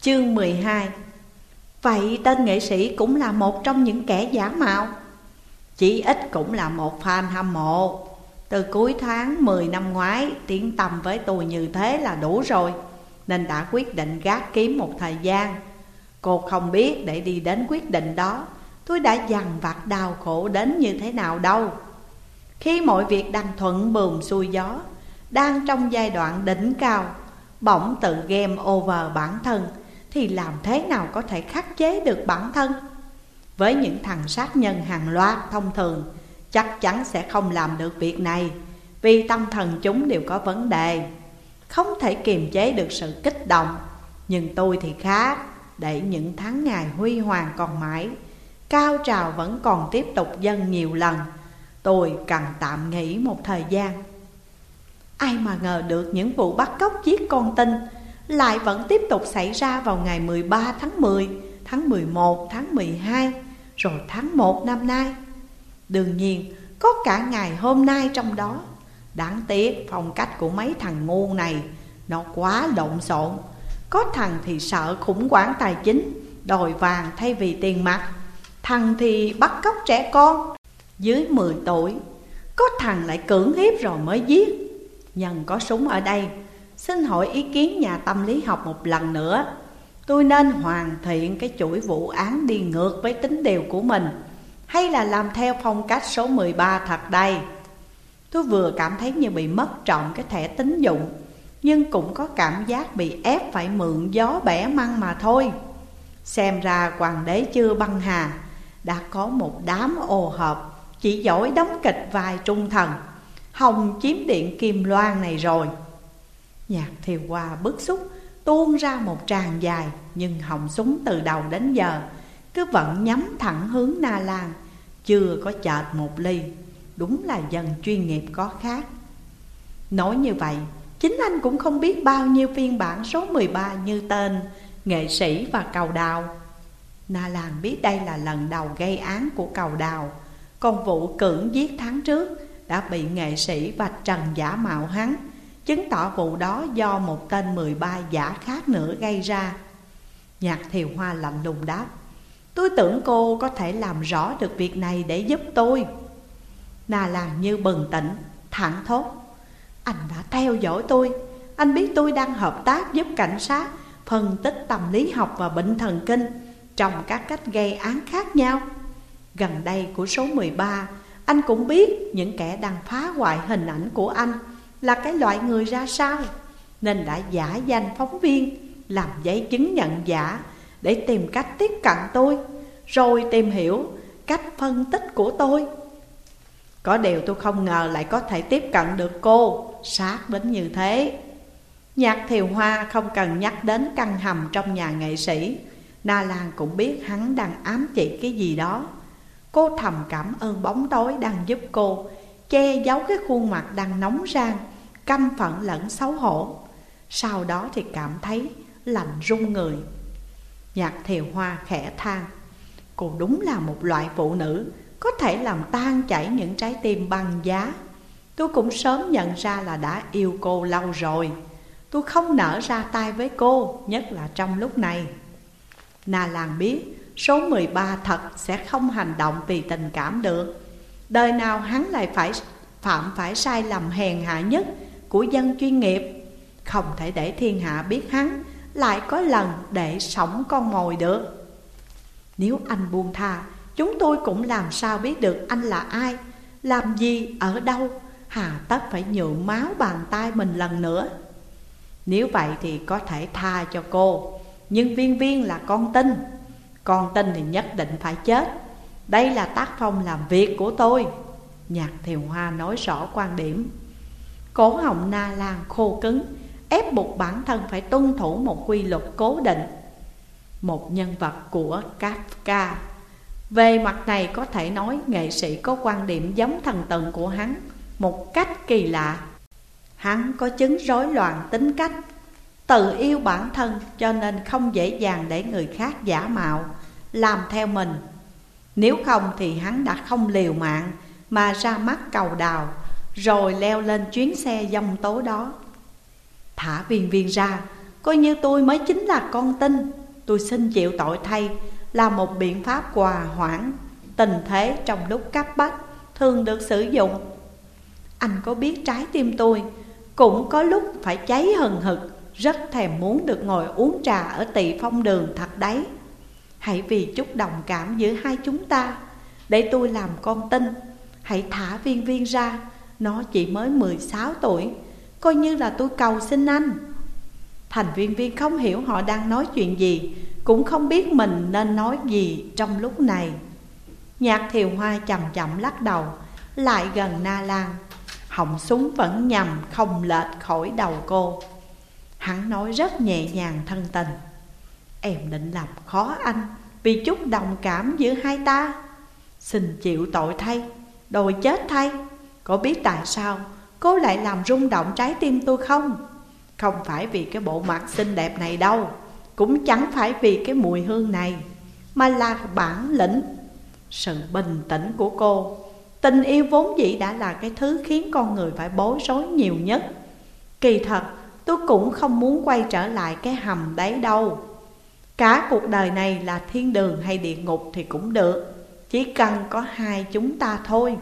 Chương 12 Vậy tên nghệ sĩ cũng là một trong những kẻ giả mạo. Chỉ ít cũng là một fan hâm mộ. Từ cuối tháng 10 năm ngoái, Tiếng tầm với tôi như thế là đủ rồi, Nên đã quyết định gác kiếm một thời gian. Cô không biết để đi đến quyết định đó, Tôi đã dằn vặt đau khổ đến như thế nào đâu. Khi mọi việc đang thuận buồm xuôi gió, Đang trong giai đoạn đỉnh cao, Bỗng tự game over bản thân thì làm thế nào có thể khắc chế được bản thân? Với những thằng sát nhân hàng loạt thông thường, Chắc chắn sẽ không làm được việc này, Vì tâm thần chúng đều có vấn đề. Không thể kiềm chế được sự kích động, Nhưng tôi thì khác, Để những tháng ngày huy hoàng còn mãi, Cao trào vẫn còn tiếp tục dâng nhiều lần, Tôi cần tạm nghỉ một thời gian. Ai mà ngờ được những vụ bắt cóc giết con tin lại vẫn tiếp tục xảy ra vào ngày 13 tháng 10 Tháng 11, tháng 12 Rồi tháng 1 năm nay. Đương nhiên có cả ngày hôm nay trong đó. Đáng tiếc phong cách của mấy thằng ngu này Nó quá lộn xộn. Có thằng thì sợ khủng hoảng tài chính Đòi vàng thay vì tiền mặt. Thằng thì bắt cóc trẻ con dưới 10 tuổi. Có thằng lại cưỡng hiếp rồi mới giết. Nhân có súng ở đây Xin hỏi ý kiến nhà tâm lý học một lần nữa. Tôi nên hoàn thiện cái chuỗi vụ án đi ngược với tính điều của mình, Hay là làm theo phong cách số 13 thật đây? Tôi vừa cảm thấy như bị mất trọng cái thẻ tín dụng, Nhưng cũng có cảm giác bị ép phải mượn gió bẻ măng mà thôi. Xem ra hoàng đế chưa băng hà, Đã có một đám ô hợp, Chỉ giỏi đóng kịch vài trung thần, Hồng chiếm điện Kim Loan này rồi. Nhạc thiều hoa bức xúc, Tuôn ra một tràng dài, Nhưng Hồng súng từ đầu đến giờ Cứ vẫn nhắm thẳng hướng Na Lan, Chưa có chợt một ly. Đúng là dân chuyên nghiệp có khác. Nói như vậy, Chính anh cũng không biết bao nhiêu phiên bản số 13 như tên, Nghệ sĩ và cầu đào. Na Lan biết đây là lần đầu gây án của cầu đào. Còn vụ cưỡng giết tháng trước đã bị nghệ sĩ và trần giả mạo hắn. Chứng tỏ vụ đó do một tên 13 giả khác nữa gây ra. Nhạc thiều hoa lạnh lùng đáp Tôi tưởng cô có thể làm rõ được việc này để giúp tôi. Nà làng như bừng tỉnh, thẳng thốt Anh đã theo dõi tôi. Anh biết tôi đang hợp tác giúp cảnh sát Phân tích tâm lý học và bệnh thần kinh Trong các cách gây án khác nhau. Gần đây của số 13 anh cũng biết những kẻ đang phá hoại hình ảnh của anh là cái loại người ra sao? Nên đã giả danh phóng viên, làm giấy chứng nhận giả để tìm cách tiếp cận tôi, Rồi tìm hiểu cách phân tích của tôi. Có điều tôi không ngờ lại có thể tiếp cận được cô, sát đến như thế. Nhạc thiều hoa không cần nhắc đến căn hầm trong nhà nghệ sĩ. Na Lan cũng biết hắn đang ám chỉ cái gì đó. Cô thầm cảm ơn bóng tối đang giúp cô Che giấu cái khuôn mặt đang nóng rang, Căm phận lẫn xấu hổ. Sau đó thì cảm thấy lạnh run người. Nhạc thiều hoa khẽ than, Cô đúng là một loại phụ nữ, Có thể làm tan chảy những trái tim băng giá. Tôi cũng sớm nhận ra là đã yêu cô lâu rồi. Tôi không nở ra tay với cô, Nhất là trong lúc này. Na làng biết Số 13 thật sẽ không hành động vì tình cảm được. Đời nào hắn lại phải phạm phải sai lầm hèn hạ nhất của dân chuyên nghiệp? Không thể để thiên hạ biết hắn lại có lần để sống con mồi được. Nếu anh buông tha, Chúng tôi cũng làm sao biết được anh là ai, Làm gì, ở đâu, Hà tất phải nhượng máu bàn tay mình lần nữa. Nếu vậy thì có thể tha cho cô, Nhưng viên viên là con tin. Con tin thì nhất định phải chết. Đây là tác phong làm việc của tôi. Nhạc thiều hoa nói rõ quan điểm. Cổ họng na lan khô cứng, Ép buộc bản thân phải tuân thủ một quy luật cố định. Một nhân vật của Kafka. Về mặt này có thể nói nghệ sĩ có quan điểm giống thần tượng của hắn Một cách kỳ lạ. Hắn có chứng rối loạn tính cách, Tự yêu bản thân cho nên không dễ dàng để người khác giả mạo, Làm theo mình. Nếu không thì hắn đã không liều mạng Mà ra mắt cầu đào, Rồi leo lên chuyến xe dông tố đó. Thả viên viên ra, Coi như tôi mới chính là con tin. Tôi xin chịu tội thay Là một biện pháp hòa hoãn Tình thế trong lúc cấp bách Thường được sử dụng. Anh có biết trái tim tôi Cũng có lúc phải cháy hừng hực, Rất thèm muốn được ngồi uống trà Ở tỳ phong đường thật đấy. Hãy vì chút đồng cảm giữa hai chúng ta, Để tôi làm con tin. Hãy thả viên viên ra, Nó chỉ mới 16 tuổi, Coi như là tôi cầu xin anh. Thành viên viên không hiểu họ đang nói chuyện gì, Cũng không biết mình nên nói gì trong lúc này. Nhạc thiều hoa chậm chậm lắc đầu, Lại gần Na Lan. Họng súng vẫn nhầm không lệch khỏi đầu cô. Hắn nói rất nhẹ nhàng thân tình. Em định làm khó anh, Vì chút đồng cảm giữa hai ta. Xin chịu tội thay, Đòi chết thay. Có biết tại sao Cô lại làm rung động trái tim tôi không? Không phải vì cái bộ mặt xinh đẹp này đâu, Cũng chẳng phải vì cái mùi hương này, Mà là bản lĩnh. Sự bình tĩnh của cô, Tình yêu vốn dĩ đã là cái thứ khiến con người phải bối rối nhiều nhất. Kỳ thật, tôi cũng không muốn quay trở lại cái hầm đấy đâu. Cả cuộc đời này là thiên đường hay địa ngục thì cũng được. Chỉ cần có hai chúng ta thôi.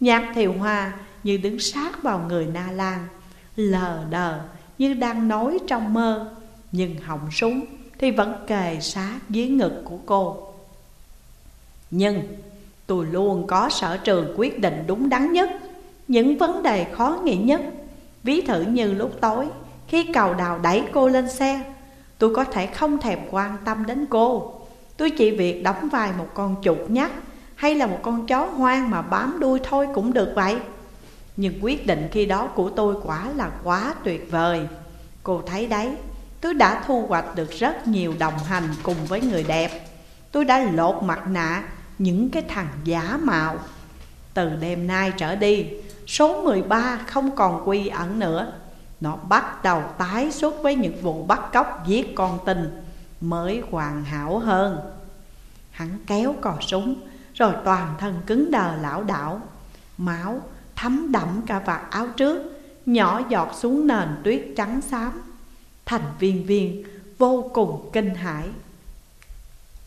Nhạc thiều hoa như đứng sát vào người Na Lan, Lờ đờ như đang nói trong mơ, Nhưng họng súng thì vẫn kề sát dưới ngực của cô. Nhưng tôi luôn có sở trường quyết định đúng đắn nhất. Những vấn đề khó nghĩ nhất, Ví thử như lúc tối Khi cầu đào đẩy cô lên xe Tôi có thể không thèm quan tâm đến cô. Tôi chỉ việc đóng vai một con chuột nhắt Hay là một con chó hoang mà bám đuôi thôi cũng được vậy. Nhưng quyết định khi đó của tôi quả là quá tuyệt vời. Cô thấy đấy, Tôi đã thu hoạch được rất nhiều đồng hành cùng với người đẹp. Tôi đã lột mặt nạ những cái thằng giả mạo. Từ đêm nay trở đi, Số 13 không còn quy ẩn nữa. Nó bắt đầu tái xuất với những vụ bắt cóc giết con tình Mới hoàn hảo hơn. Hắn kéo cò súng, Rồi toàn thân cứng đờ lão đảo. Máu thấm đậm cả vạt áo trước, Nhỏ giọt xuống nền tuyết trắng xám. Thành viên viên vô cùng kinh hãi.